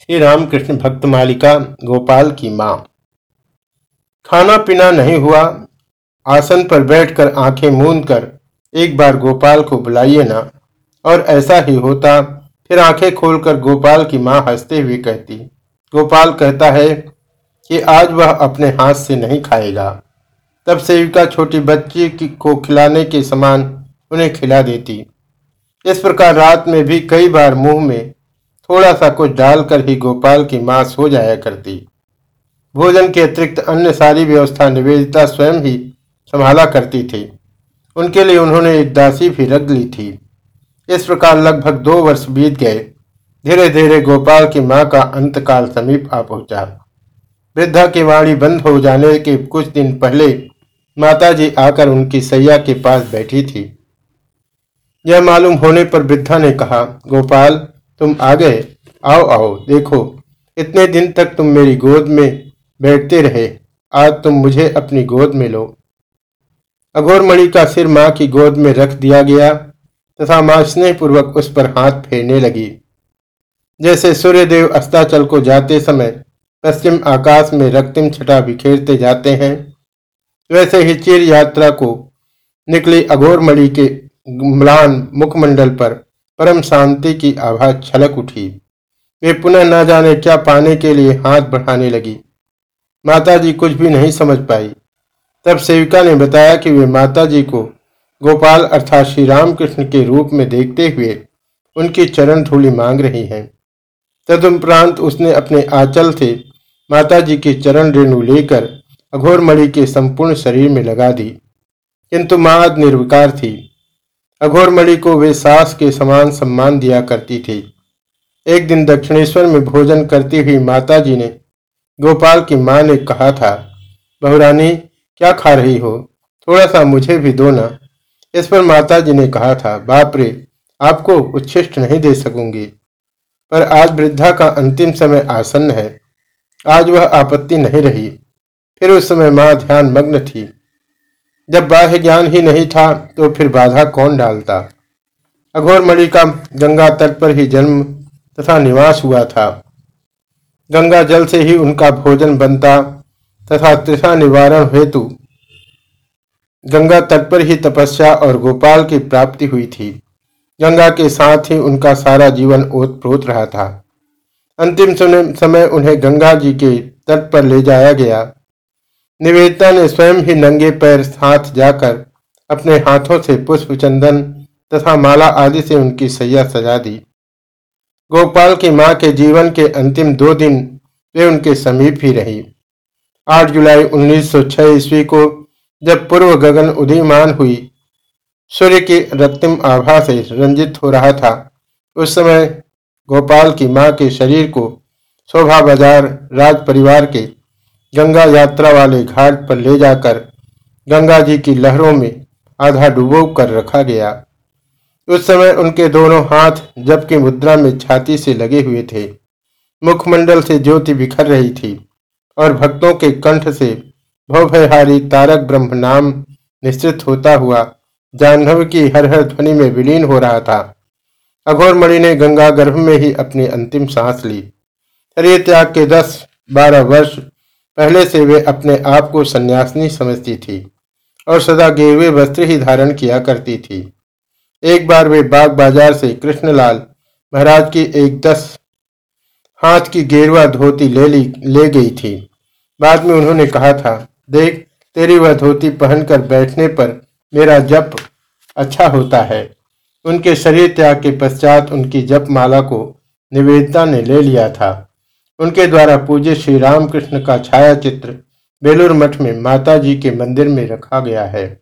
श्री रामकृष्ण भक्त मालिका गोपाल की माँ। खाना पीना नहीं हुआ। आसन पर बैठकर आँखें मूंद कर एक बार गोपाल को बुलाइए ना। और ऐसा ही होता, फिर आँखें खोलकर गोपाल की माँ हँसते हुए कहती, गोपाल कहता है कि आज वह अपने हाथ से नहीं खाएगा। तब सेविका छोटी बच्ची को खिलाने के समान उन्हें खिला देती। इस प्रकार रात में भी कई बार मुँह में थोड़ा सा कुछ डालकर ही गोपाल की माँ सो जाया करती। भोजन के अतिरिक्त अन्य सारी व्यवस्था निवेदिता स्वयं ही संभाला करती थी। उनके लिए उन्होंने एक दासी भी रख ली थी। इस प्रकार लगभग दो वर्ष बीत गए। धीरे धीरे गोपाल की माँ का अंतकाल समीप आ पहुँचा। वृद्धा की वाणी बंद हो जाने के कुछ दिन पहले माताजी आकर उनकी सैया के पास बैठी थी। यह मालूम होने पर वृद्धा ने कहा, गोपाल तुम आ गए आओ आओ, देखो, इतने दिन तक तुम मेरी गोद में बैठते रहे, आज तुम मुझे अपनी गोद में लो। अघोर मणि का सिर माँ की गोद में रख दिया गया, तथा माँ स्नेहपूर्वक उस पर हाथ फेरने लगी। जैसे सूर्यदेव अस्ताचल को जाते समय पश्चिम आकाश में रक्तिम छटा बिखेरते जाते हैं, वैसे ही चिर यात्रा को निकली अघोर मणि के म्लान मुखमंडल पर परम शांति की आभा छलक उठी। वे पुनः न जाने क्या पाने के लिए हाथ बढ़ाने लगी। माताजी कुछ भी नहीं समझ पाई। तब सेविका ने बताया कि वे माताजी को गोपाल अर्थात श्री रामकृष्ण के रूप में देखते हुए उनकी चरण धूलि मांग रही हैं। तदुपरांत उसने अपने आंचल से माताजी की चरण रेणु लेकर अघोर मणि के संपूर्ण शरीर में लगा दी। किंतु माँ निर्विकार थी। अघोर मणि को वे सास के समान सम्मान दिया करती थी। एक दिन दक्षिणेश्वर में भोजन करती हुई माता जी ने गोपाल की माँ ने कहा था, बहुरानी, क्या खा रही हो? थोड़ा सा मुझे भी दो ना। इस पर माता जी ने कहा था, बाप रे, आपको उच्छिष्ट नहीं दे सकूँगी। पर आज वृद्धा का अंतिम समय आसन्न है। आज वह आपत्ति नहीं रही। फिर उस समय माँ ध्यान मग्न थी। जब बाह्य ज्ञान ही नहीं था तो फिर बाधा कौन डालता? अघोर मणि का गंगा तट पर ही जन्म तथा निवास हुआ था। गंगा जल से ही उनका भोजन बनता तथा तृषा निवारण हेतु गंगा तट पर ही तपस्या और गोपाल की प्राप्ति हुई थी। गंगा के साथ ही उनका सारा जीवन ओतप्रोत रहा था। अंतिम समय उन्हें गंगा जी के तट पर ले जाया गया। निवेदिता ने स्वयं ही नंगे पैर हाथ जाकर अपने हाथों से पुष्प चंदन तथा माला आदि से उनकी सैया सजा दी। गोपाल की माँ के जीवन के अंतिम दो दिन वे उनके समीप ही रही। 8 जुलाई 1906 ईस्वी को जब पूर्व गगन उदीयमान हुई, सूर्य की रक्तिम आभा से रंजित हो रहा था, उस समय गोपाल की माँ के शरीर को शोभा बाज़ार राज परिवार के गंगा यात्रा वाले घाट पर ले जाकर गंगा जी की लहरों में आधा डुबो कर रखा गया। उस समय उनके दोनों हाथ जबकि मुद्रा में छाती से लगे हुए थे। मुखमंडल से ज्योति बिखर रही थी और भक्तों के कंठ से भवभयहारी तारक ब्रह्म नाम निश्चित होता हुआ जाह्नव की हर हर ध्वनि में विलीन हो रहा था। अघोर मणि ने गंगा गर्भ में ही अपनी अंतिम सांस ली। शरीर त्याग के दस बारह वर्ष पहले से वे अपने आप को सन्यासिनी समझती थी और सदा गेरुए वस्त्र ही धारण किया करती थी। एक बार वे बाग बाज़ार से कृष्णलाल महाराज की एक दस हाथ की गेरुआ धोती ले ली, ले गई थी। बाद में उन्होंने कहा था, देख, तेरी वह धोती पहनकर बैठने पर मेरा जप अच्छा होता है। उनके शरीर त्याग के पश्चात उनकी जप माला को निवेदिता ने ले लिया था। उनके द्वारा पूज्य श्री रामकृष्ण का छाया चित्र बेलूर मठ में माता जी के मंदिर में रखा गया है।